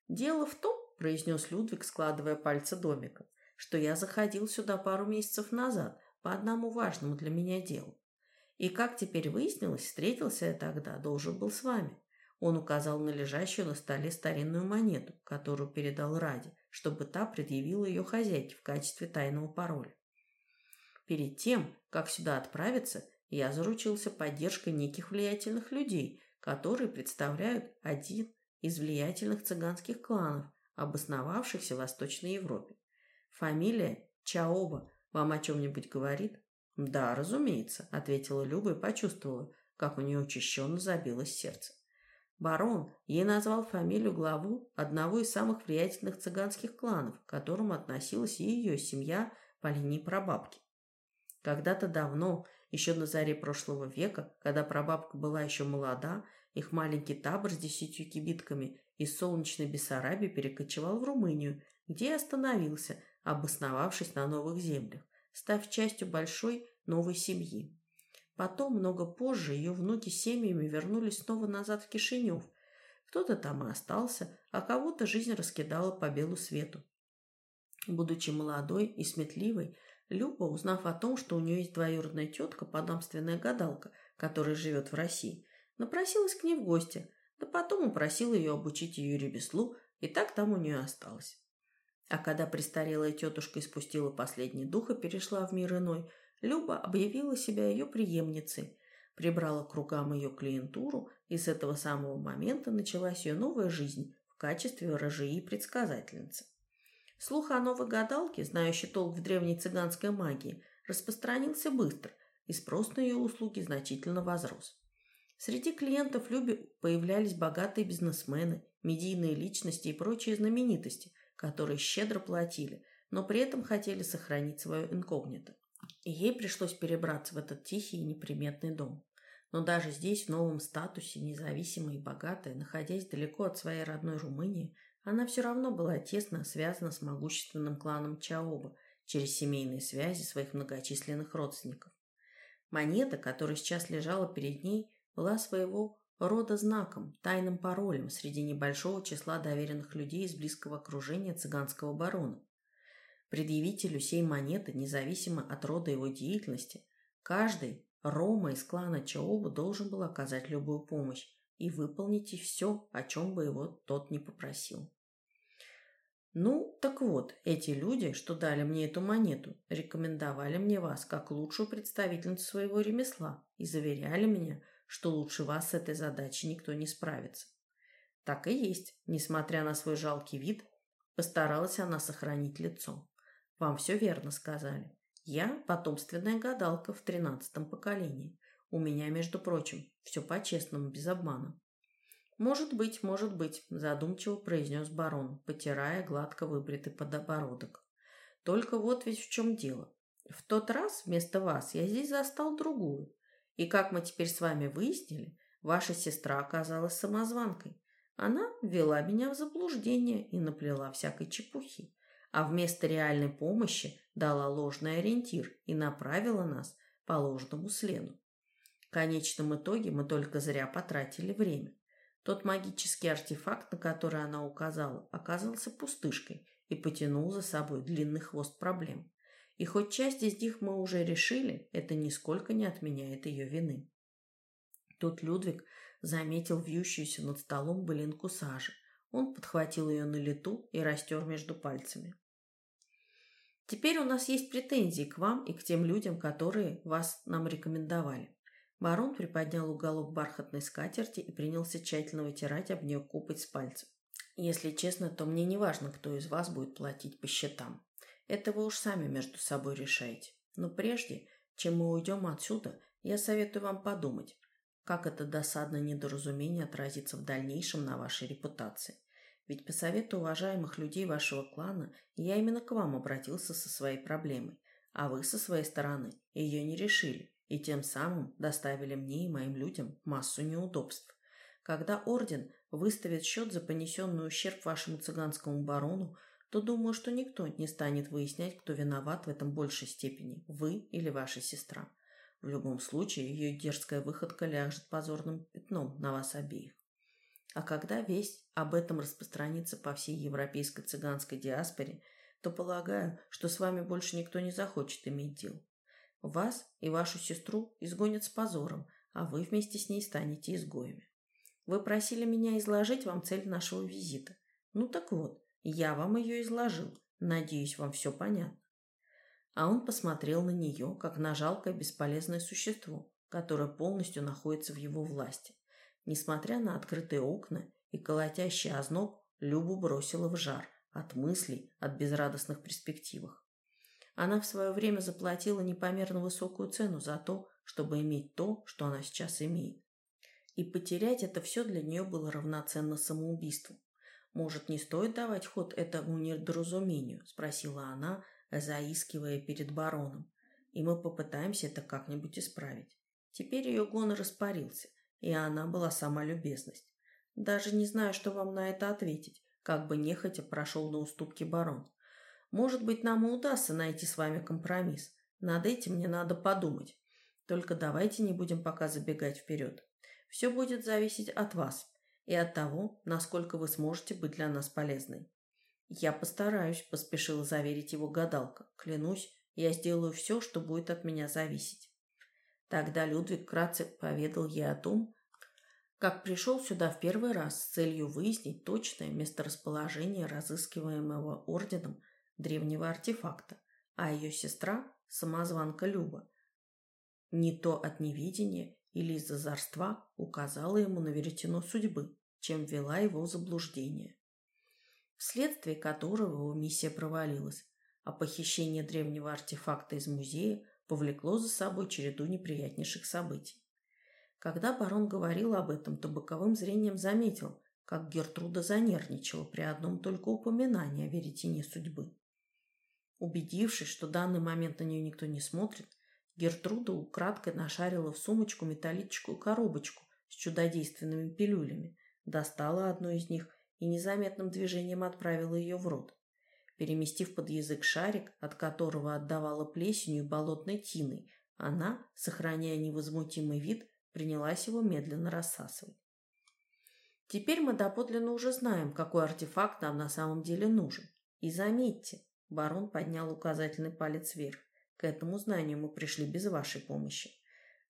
«Дело в том, — произнес Людвиг, складывая пальцы домиком, — что я заходил сюда пару месяцев назад по одному важному для меня делу. И, как теперь выяснилось, встретился я тогда, должен был с вами. Он указал на лежащую на столе старинную монету, которую передал Ради, чтобы та предъявила ее хозяйке в качестве тайного пароля. Перед тем, как сюда отправиться, я заручился поддержкой неких влиятельных людей, которые представляют один из влиятельных цыганских кланов, обосновавшихся в Восточной Европе. Фамилия Чаоба вам о чем-нибудь говорит? Да, разумеется, ответила Люба и почувствовала, как у нее учащенно забилось сердце. Барон ей назвал фамилию главу одного из самых влиятельных цыганских кланов, к которому относилась и ее семья по линии прабабки. Когда-то давно, еще на заре прошлого века, когда прабабка была еще молода, их маленький табор с десятью кибитками из солнечной Бессарабии перекочевал в Румынию, где и остановился, обосновавшись на новых землях, став частью большой новой семьи. Потом, много позже, ее внуки семьями вернулись снова назад в Кишинев. Кто-то там и остался, а кого-то жизнь раскидала по белу свету. Будучи молодой и сметливой, Люба, узнав о том, что у нее есть двоюродная тетка, подамственная гадалка, которая живет в России, напросилась к ней в гости, да потом упросила ее обучить ее ремеслу, и так там у нее осталось. А когда престарелая тетушка испустила последний дух и перешла в мир иной – Люба объявила себя ее преемницей, прибрала к рукам ее клиентуру, и с этого самого момента началась ее новая жизнь в качестве ворожии и предсказательницы. Слух о новой гадалке, знающей толк в древней цыганской магии, распространился быстро, и спрос на ее услуги значительно возрос. Среди клиентов Люби появлялись богатые бизнесмены, медийные личности и прочие знаменитости, которые щедро платили, но при этом хотели сохранить свое инкогнито и ей пришлось перебраться в этот тихий и неприметный дом. Но даже здесь, в новом статусе, независимая и богатая, находясь далеко от своей родной Румынии, она все равно была тесно связана с могущественным кланом Чаоба через семейные связи своих многочисленных родственников. Монета, которая сейчас лежала перед ней, была своего рода знаком, тайным паролем среди небольшого числа доверенных людей из близкого окружения цыганского барона. Предъявителю сей монеты, независимо от рода его деятельности, каждый Рома из клана Чаоба должен был оказать любую помощь и выполнить все, о чем бы его тот не попросил. Ну, так вот, эти люди, что дали мне эту монету, рекомендовали мне вас как лучшую представительницу своего ремесла и заверяли меня, что лучше вас с этой задачей никто не справится. Так и есть, несмотря на свой жалкий вид, постаралась она сохранить лицо. Вам все верно сказали. Я потомственная гадалка в тринадцатом поколении. У меня, между прочим, все по-честному, без обмана. Может быть, может быть, задумчиво произнес барон, потирая гладко выбритый подбородок. Только вот ведь в чем дело. В тот раз вместо вас я здесь застал другую. И как мы теперь с вами выяснили, ваша сестра оказалась самозванкой. Она ввела меня в заблуждение и наплела всякой чепухи а вместо реальной помощи дала ложный ориентир и направила нас по ложному следу. В конечном итоге мы только зря потратили время. Тот магический артефакт, на который она указала, оказался пустышкой и потянул за собой длинный хвост проблем. И хоть часть из них мы уже решили, это нисколько не отменяет ее вины. Тут Людвиг заметил вьющуюся над столом былинку сажи. Он подхватил ее на лету и растер между пальцами. Теперь у нас есть претензии к вам и к тем людям, которые вас нам рекомендовали. Барон приподнял уголок бархатной скатерти и принялся тщательно вытирать об нее копоть с пальцев. Если честно, то мне не важно, кто из вас будет платить по счетам. Это вы уж сами между собой решаете. Но прежде, чем мы уйдем отсюда, я советую вам подумать, как это досадное недоразумение отразится в дальнейшем на вашей репутации. Ведь по совету уважаемых людей вашего клана я именно к вам обратился со своей проблемой, а вы со своей стороны ее не решили и тем самым доставили мне и моим людям массу неудобств. Когда орден выставит счет за понесенный ущерб вашему цыганскому барону, то думаю, что никто не станет выяснять, кто виноват в этом большей степени, вы или ваша сестра. В любом случае, ее дерзкая выходка ляжет позорным пятном на вас обеих. А когда весть об этом распространится по всей европейской цыганской диаспоре, то полагаю, что с вами больше никто не захочет иметь дело. Вас и вашу сестру изгонят с позором, а вы вместе с ней станете изгоями. Вы просили меня изложить вам цель нашего визита. Ну так вот, я вам ее изложил. Надеюсь, вам все понятно. А он посмотрел на нее, как на жалкое бесполезное существо, которое полностью находится в его власти. Несмотря на открытые окна и колотящий озноб, Любу бросила в жар от мыслей от безрадостных перспективах. Она в свое время заплатила непомерно высокую цену за то, чтобы иметь то, что она сейчас имеет. И потерять это все для нее было равноценно самоубийству. «Может, не стоит давать ход этому недоразумению?» – спросила она, заискивая перед бароном. «И мы попытаемся это как-нибудь исправить». Теперь ее гонор распарился, и она была сама любезность. Даже не знаю, что вам на это ответить, как бы нехотя прошел на уступки барон. Может быть, нам и удастся найти с вами компромисс. Над этим мне надо подумать. Только давайте не будем пока забегать вперед. Все будет зависеть от вас и от того, насколько вы сможете быть для нас полезной. Я постараюсь, поспешила заверить его гадалка. Клянусь, я сделаю все, что будет от меня зависеть. Тогда Людвиг вкратце поведал ей о том, как пришел сюда в первый раз с целью выяснить точное месторасположение разыскиваемого орденом древнего артефакта, а ее сестра – самозванка Люба. Не то от невидения или из-за зарства указала ему на веретено судьбы, чем ввела его в заблуждение. Вследствие которого его миссия провалилась, а похищение древнего артефакта из музея повлекло за собой череду неприятнейших событий. Когда барон говорил об этом, то боковым зрением заметил, как Гертруда занервничала при одном только упоминании о веретене судьбы. Убедившись, что данный момент на нее никто не смотрит, Гертруда украдкой нашарила в сумочку металлическую коробочку с чудодейственными пилюлями, достала одну из них и незаметным движением отправила ее в рот. Переместив под язык шарик, от которого отдавала плесенью болотной тиной, она, сохраняя невозмутимый вид, принялась его медленно рассасывать. Теперь мы доподлинно уже знаем, какой артефакт нам на самом деле нужен. И заметьте, Барон поднял указательный палец вверх. К этому знанию мы пришли без вашей помощи.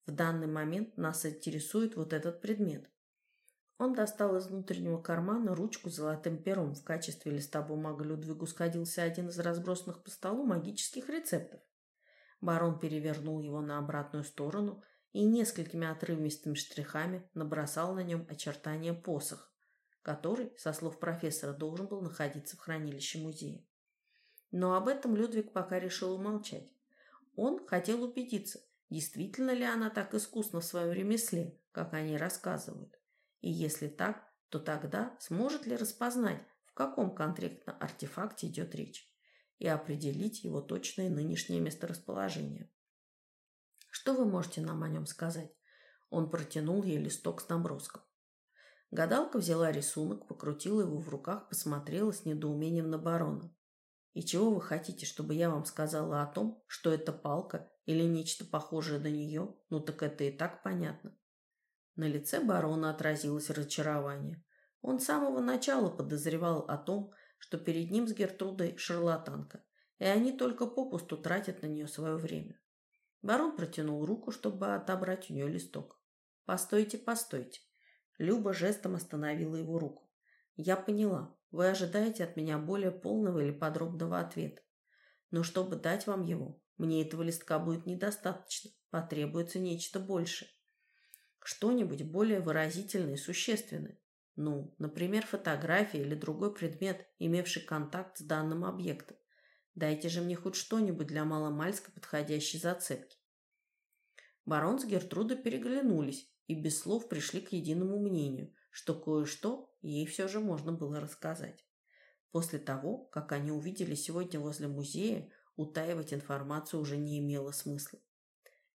В данный момент нас интересует вот этот предмет. Он достал из внутреннего кармана ручку с золотым пером. В качестве листа бумаги Людвигу сходился один из разбросанных по столу магических рецептов. Барон перевернул его на обратную сторону и несколькими отрывистыми штрихами набросал на нем очертания посоха, который, со слов профессора, должен был находиться в хранилище музея. Но об этом Людвиг пока решил умолчать. Он хотел убедиться, действительно ли она так искусна в своем ремесле, как они рассказывают. И если так, то тогда сможет ли распознать, в каком конкретно артефакте идет речь, и определить его точное нынешнее месторасположение. Что вы можете нам о нем сказать? Он протянул ей листок с наброском. Гадалка взяла рисунок, покрутила его в руках, посмотрела с недоумением на барона. И чего вы хотите, чтобы я вам сказала о том, что это палка или нечто похожее на нее? Ну так это и так понятно. На лице барона отразилось разочарование. Он с самого начала подозревал о том, что перед ним с Гертрудой шарлатанка, и они только попусту тратят на нее свое время. Барон протянул руку, чтобы отобрать у нее листок. «Постойте, постойте». Люба жестом остановила его руку. «Я поняла. Вы ожидаете от меня более полного или подробного ответа. Но чтобы дать вам его, мне этого листка будет недостаточно. Потребуется нечто большее. Что-нибудь более выразительное и существенное. Ну, например, фотография или другой предмет, имевший контакт с данным объектом. Дайте же мне хоть что-нибудь для маломальской подходящей зацепки. Барон с Гертрудой переглянулись и без слов пришли к единому мнению, что кое-что ей все же можно было рассказать. После того, как они увидели сегодня возле музея, утаивать информацию уже не имело смысла.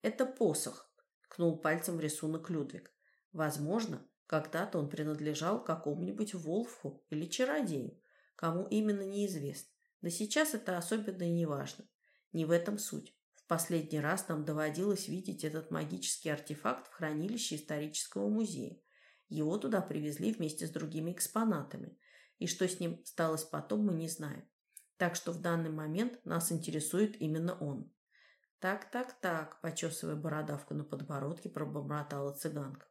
«Это посох», – ткнул пальцем в рисунок Людвиг. «Возможно, когда-то он принадлежал какому-нибудь Волфу или чародею, кому именно неизвестно. Да сейчас это особенно и не важно. Не в этом суть. В последний раз нам доводилось видеть этот магический артефакт в хранилище исторического музея. Его туда привезли вместе с другими экспонатами. И что с ним сталось потом, мы не знаем. Так что в данный момент нас интересует именно он. «Так, так, так», – почесывая бородавку на подбородке, пробормотала цыганка.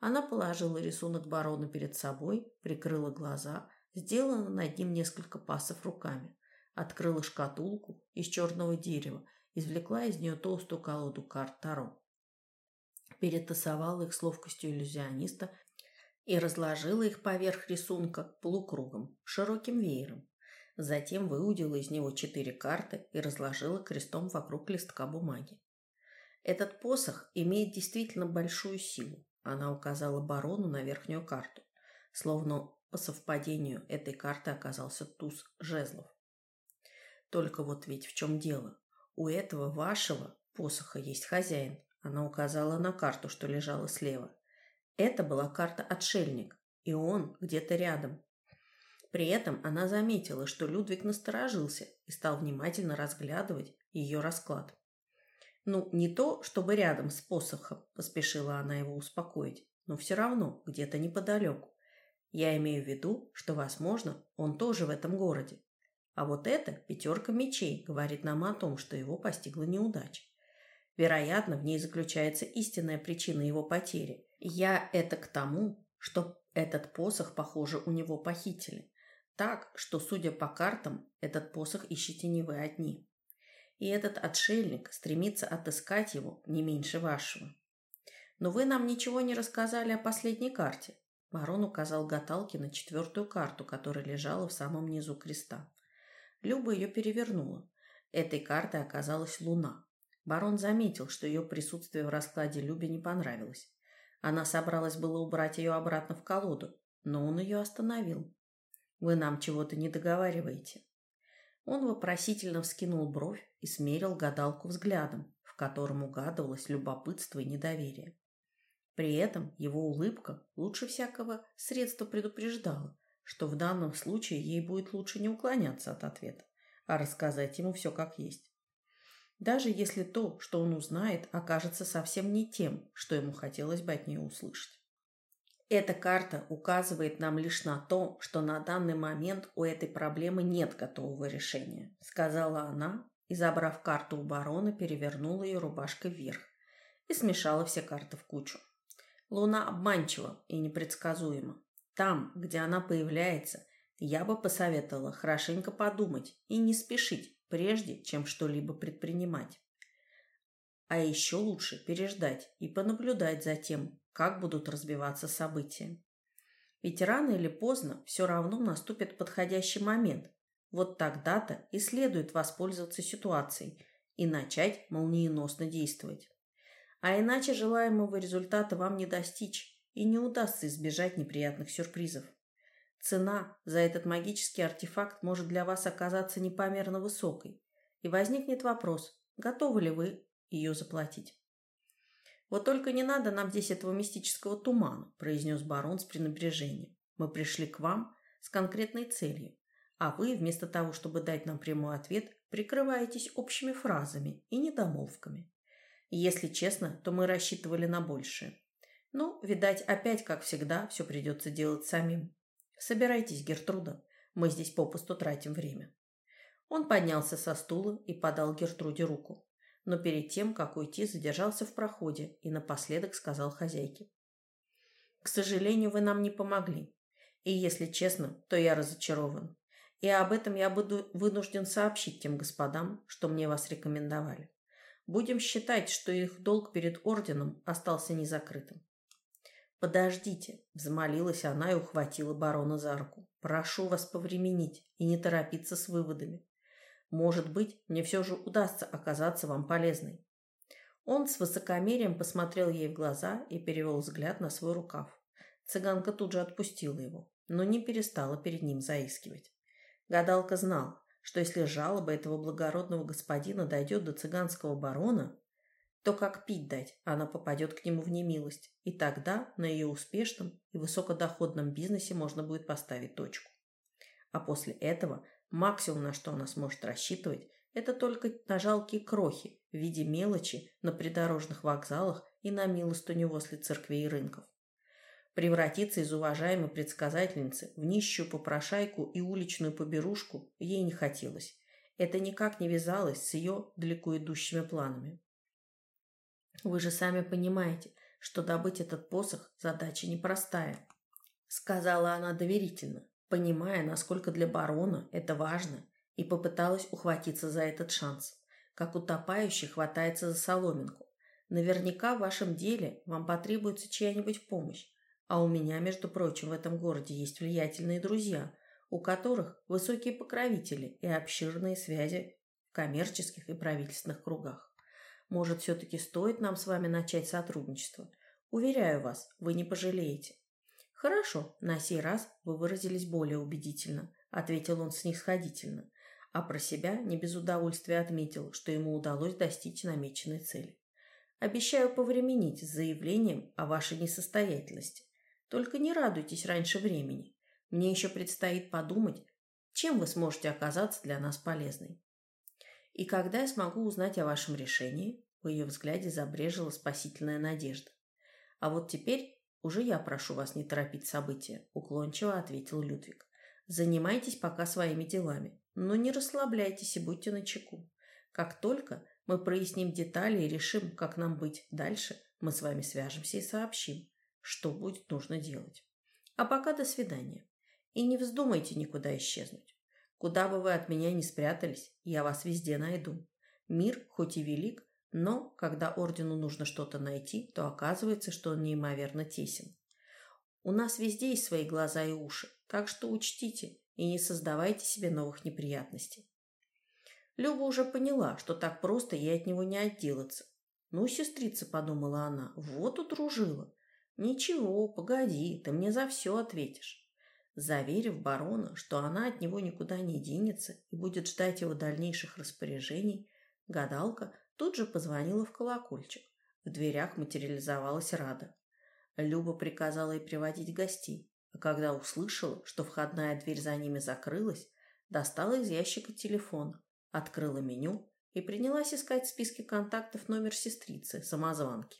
Она положила рисунок барона перед собой, прикрыла глаза, сделала над ним несколько пасов руками, открыла шкатулку из черного дерева, извлекла из нее толстую колоду карт Таро. Перетасовала их с ловкостью иллюзиониста и разложила их поверх рисунка полукругом, широким веером. Затем выудила из него четыре карты и разложила крестом вокруг листка бумаги. Этот посох имеет действительно большую силу. Она указала барону на верхнюю карту. Словно по совпадению этой карты оказался туз жезлов. Только вот ведь в чем дело. У этого вашего посоха есть хозяин. Она указала на карту, что лежала слева. Это была карта отшельник, и он где-то рядом. При этом она заметила, что Людвиг насторожился и стал внимательно разглядывать ее расклад. «Ну, не то, чтобы рядом с посохом», – поспешила она его успокоить, «но все равно где-то неподалеку. Я имею в виду, что, возможно, он тоже в этом городе. А вот это пятерка мечей говорит нам о том, что его постигла неудача. Вероятно, в ней заключается истинная причина его потери. Я это к тому, что этот посох, похоже, у него похитили. Так, что, судя по картам, этот посох ищете не вы одни. И этот отшельник стремится отыскать его не меньше вашего. Но вы нам ничего не рассказали о последней карте. Барон указал Гаталке на четвертую карту, которая лежала в самом низу креста. Люба ее перевернула. Этой картой оказалась луна. Барон заметил, что ее присутствие в раскладе Любе не понравилось. Она собралась было убрать ее обратно в колоду, но он ее остановил. Вы нам чего-то не договариваете. Он вопросительно вскинул бровь и смерил гадалку взглядом, в котором угадывалось любопытство и недоверие. При этом его улыбка лучше всякого средства предупреждала, что в данном случае ей будет лучше не уклоняться от ответа, а рассказать ему все как есть. Даже если то, что он узнает, окажется совсем не тем, что ему хотелось бы от нее услышать. Эта карта указывает нам лишь на то, что на данный момент у этой проблемы нет готового решения, сказала она и, забрав карту у барона, перевернула ее рубашкой вверх и смешала все карты в кучу. Луна обманчива и непредсказуема. Там, где она появляется, я бы посоветовала хорошенько подумать и не спешить, прежде чем что-либо предпринимать. А еще лучше переждать и понаблюдать за тем, как будут развиваться события. Ведь рано или поздно все равно наступит подходящий момент. Вот тогда-то и следует воспользоваться ситуацией и начать молниеносно действовать. А иначе желаемого результата вам не достичь и не удастся избежать неприятных сюрпризов. Цена за этот магический артефакт может для вас оказаться непомерно высокой, и возникнет вопрос, готовы ли вы ее заплатить. «Вот только не надо нам здесь этого мистического тумана», – произнес барон с пренебрежением. «Мы пришли к вам с конкретной целью, а вы, вместо того, чтобы дать нам прямой ответ, прикрываетесь общими фразами и недомолвками. Если честно, то мы рассчитывали на большее. Ну, видать, опять, как всегда, все придется делать самим. Собирайтесь, Гертруда, мы здесь попусту тратим время. Он поднялся со стула и подал Гертруде руку, но перед тем, как уйти, задержался в проходе и напоследок сказал хозяйке. «К сожалению, вы нам не помогли. И, если честно, то я разочарован. И об этом я буду вынужден сообщить тем господам, что мне вас рекомендовали. Будем считать, что их долг перед орденом остался незакрытым. «Подождите», — взмолилась она и ухватила барона за руку. «Прошу вас повременить и не торопиться с выводами. Может быть, мне все же удастся оказаться вам полезной». Он с высокомерием посмотрел ей в глаза и перевел взгляд на свой рукав. Цыганка тут же отпустила его, но не перестала перед ним заискивать. Гадалка знала, что если жалоба этого благородного господина дойдет до цыганского барона, то как пить дать, она попадет к нему в немилость, и тогда на ее успешном и высокодоходном бизнесе можно будет поставить точку. А после этого максимум, на что она сможет рассчитывать, это только на жалкие крохи в виде мелочи на придорожных вокзалах и на милостыню возле церквей и рынков. Превратиться из уважаемой предсказательницы в нищую попрошайку и уличную поберушку ей не хотелось. Это никак не вязалось с ее далеко идущими планами. «Вы же сами понимаете, что добыть этот посох – задача непростая», – сказала она доверительно, понимая, насколько для барона это важно, и попыталась ухватиться за этот шанс, как утопающий хватается за соломинку. Наверняка в вашем деле вам потребуется чья-нибудь помощь, а у меня, между прочим, в этом городе есть влиятельные друзья, у которых высокие покровители и обширные связи в коммерческих и правительственных кругах. Может, все-таки стоит нам с вами начать сотрудничество? Уверяю вас, вы не пожалеете. Хорошо, на сей раз вы выразились более убедительно, ответил он снисходительно, а про себя не без удовольствия отметил, что ему удалось достичь намеченной цели. Обещаю повременить с заявлением о вашей несостоятельности. Только не радуйтесь раньше времени. Мне еще предстоит подумать, чем вы сможете оказаться для нас полезной. И когда я смогу узнать о вашем решении? В ее взгляде забрежила спасительная надежда. А вот теперь уже я прошу вас не торопить события, уклончиво ответил Людвиг. Занимайтесь пока своими делами, но не расслабляйтесь и будьте начеку. Как только мы проясним детали и решим, как нам быть дальше, мы с вами свяжемся и сообщим что будет нужно делать. А пока до свидания. И не вздумайте никуда исчезнуть. Куда бы вы от меня ни спрятались, я вас везде найду. Мир хоть и велик, но когда ордену нужно что-то найти, то оказывается, что он неимоверно тесен. У нас везде есть свои глаза и уши, так что учтите и не создавайте себе новых неприятностей. Люба уже поняла, что так просто ей от него не отделаться. «Ну, сестрица», — подумала она, — «вот удружила. «Ничего, погоди, ты мне за все ответишь». Заверив барона, что она от него никуда не денется и будет ждать его дальнейших распоряжений, гадалка тут же позвонила в колокольчик. В дверях материализовалась Рада. Люба приказала ей приводить гостей, а когда услышала, что входная дверь за ними закрылась, достала из ящика телефон, открыла меню и принялась искать в списке контактов номер сестрицы, самозванки.